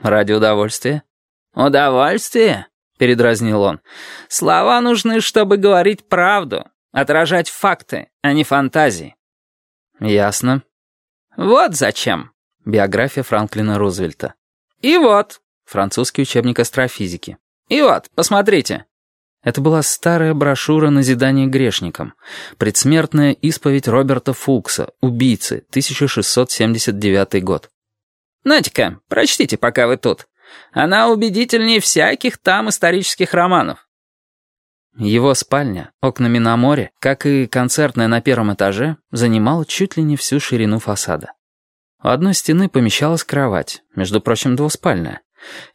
Ради удовольствия. «Удовольствие?» — передразнил он. «Слова нужны, чтобы говорить правду, отражать факты, а не фантазии». «Ясно». «Вот зачем». Биография Франклина Рузвельта. «И вот». Французский учебник астрофизики. «И вот, посмотрите». Это была старая брошюра «Назидание грешникам». Предсмертная исповедь Роберта Фукса, убийцы, 1679 год. «Нате-ка, прочтите, пока вы тут. Она убедительнее всяких там исторических романов». Его спальня, окнами на море, как и концертная на первом этаже, занимала чуть ли не всю ширину фасада. У одной стены помещалась кровать, между прочим, двуспальная,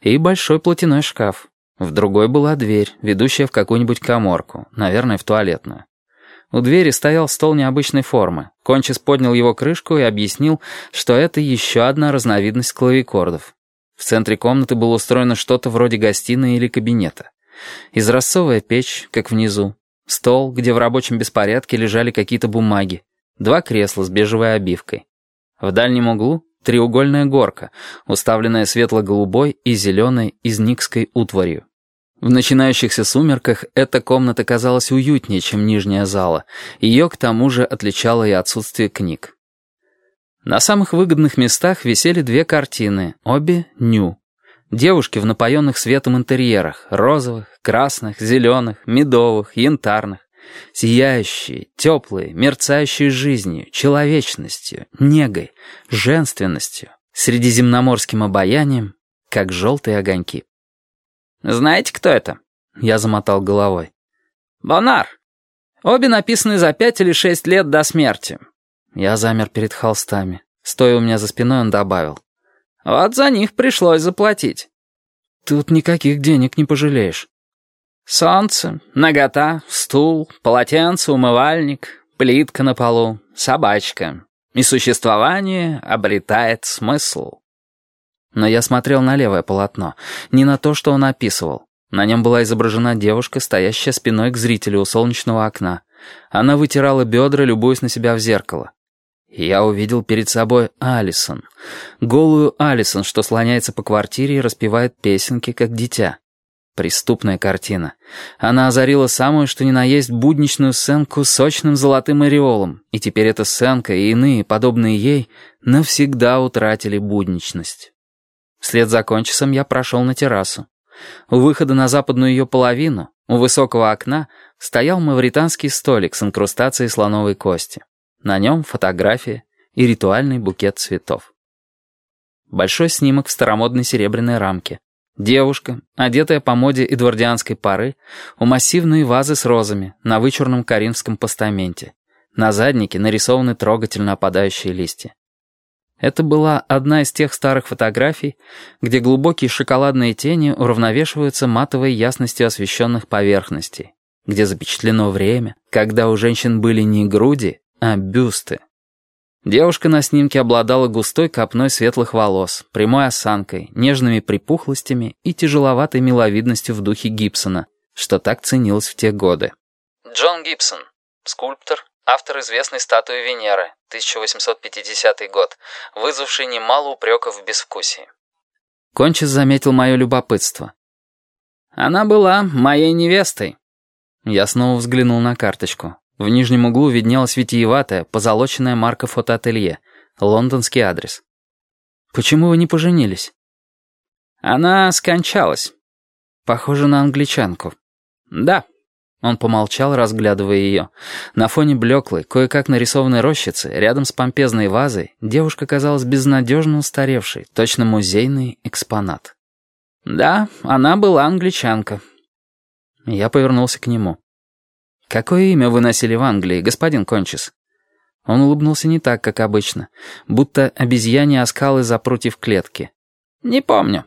и большой платяной шкаф. В другой была дверь, ведущая в какую-нибудь коморку, наверное, в туалетную. У двери стоял стол необычной формы. Кончис поднял его крышку и объяснил, что это еще одна разновидность клавикордов. В центре комнаты было устроено что-то вроде гостиной или кабинета. Изразцовая печь, как внизу. Стол, где в рабочем беспорядке лежали какие-то бумаги. Два кресла с бежевой обивкой. В дальнем углу треугольная горка, уставленная светло-голубой и зеленой изникской утварью. В начинающихся сумерках эта комната казалась уютнее, чем нижняя зала. Ее, к тому же, отличало и отсутствие книг. На самых выгодных местах висели две картины, обе «ню». Девушки в напоенных светом интерьерах, розовых, красных, зеленых, медовых, янтарных. Сияющие, теплые, мерцающие жизнью, человечностью, негой, женственностью, средиземноморским обаянием, как желтые огоньки. «Знаете, кто это?» Я замотал головой. «Бонар. Обе написаны за пять или шесть лет до смерти». Я замер перед холстами. Стоя у меня за спиной, он добавил. «Вот за них пришлось заплатить». «Тут никаких денег не пожалеешь». Солнце, нагота, стул, полотенце, умывальник, плитка на полу, собачка. И существование обретает смысл. Но я смотрел на левое полотно, не на то, что он описывал. На нем была изображена девушка, стоящая спиной к зрителю у солнечного окна. Она вытирала бедра, любуясь на себя в зеркало. Я увидел перед собой Алисон. Голую Алисон, что слоняется по квартире и распевает песенки, как дитя. Преступная картина. Она озарила самую, что ни на есть, будничную сценку сочным золотым ореолом, и теперь эта сценка и иные, подобные ей, навсегда утратили будничность. Вслед за кончисом я прошел на террасу. У выхода на западную ее половину, у высокого окна, стоял мавританский столик с инкрустацией слоновой кости. На нем фотография и ритуальный букет цветов. Большой снимок в старомодной серебряной рамке. Девушка, одетая по моде эдвардианской поры, у массивной вазы с розами на вычурном коринфском постаменте. На заднике нарисованы трогательно опадающие листья. Это была одна из тех старых фотографий, где глубокие шоколадные тени уравновешиваются матовой ясностью освещенных поверхностей, где запечатлено время, когда у женщин были не груди, а бюсты. Девушка на снимке обладала густой копной светлых волос, прямой осанкой, нежными припухлостями и тяжеловатой миловидностью в духе Гибсона, что так ценилось в те годы. Джон Гибсон, скульптор, автор известной статуи Венеры, 1850 год, вызвавший немало упреков в безвкусии. Кончис заметил мое любопытство. «Она была моей невестой». Я снова взглянул на карточку. В нижнем углу виднелась витиеватая, позолоченная марка фотоателье, лондонский адрес. «Почему вы не поженились?» «Она скончалась. Похоже на англичанку». «Да». Он помолчал, разглядывая ее. На фоне блеклой, кое-как нарисованной рощицы, рядом с помпезной вазой, девушка казалась безнадежно устаревшей, точно музейный экспонат. «Да, она была англичанка». Я повернулся к нему. «Какое имя вы носили в Англии, господин Кончис?» Он улыбнулся не так, как обычно, будто обезьяне оскалы за прутьев клетки. «Не помню».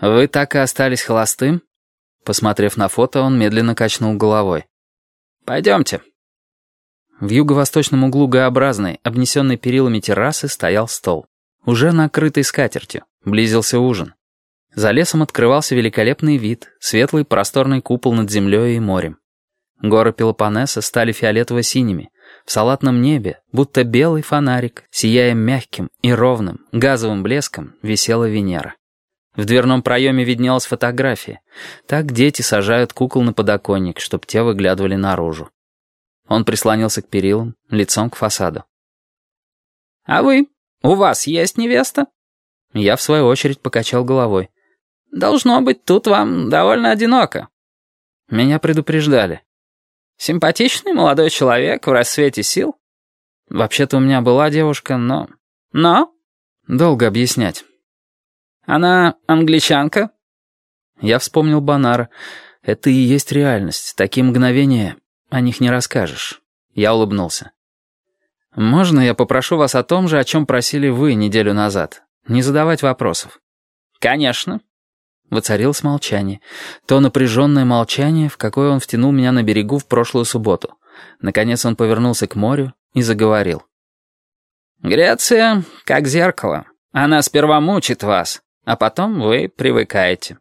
«Вы так и остались холостым?» Посмотрев на фото, он медленно качнул головой. «Пойдемте». В юго-восточном углу Г-образной, обнесенной перилами террасы, стоял стол. Уже накрытый скатертью. Близился ужин. За лесом открывался великолепный вид, светлый просторный купол над землей и морем. Горы Пелопоннеса стали фиолетово-синими. В салатном небе, будто белый фонарик, сияя мягким и ровным, газовым блеском, висела Венера. В дверном проеме виднелась фотография. Так дети сажают кукол на подоконник, чтоб те выглядывали наружу. Он прислонился к перилам, лицом к фасаду. «А вы? У вас есть невеста?» Я, в свою очередь, покачал головой. «Должно быть, тут вам довольно одиноко». Меня предупреждали. «Симпатичный молодой человек в рассвете сил?» «Вообще-то у меня была девушка, но...» «Но?» «Долго объяснять». «Она англичанка?» Я вспомнил Бонара. Это и есть реальность. Такие мгновения, о них не расскажешь. Я улыбнулся. «Можно я попрошу вас о том же, о чем просили вы неделю назад? Не задавать вопросов». «Конечно». Воцарилось молчание. То напряженное молчание, в какое он втянул меня на берегу в прошлую субботу. Наконец он повернулся к морю и заговорил. «Греция как зеркало. Она сперва мучит вас, а потом вы привыкаете.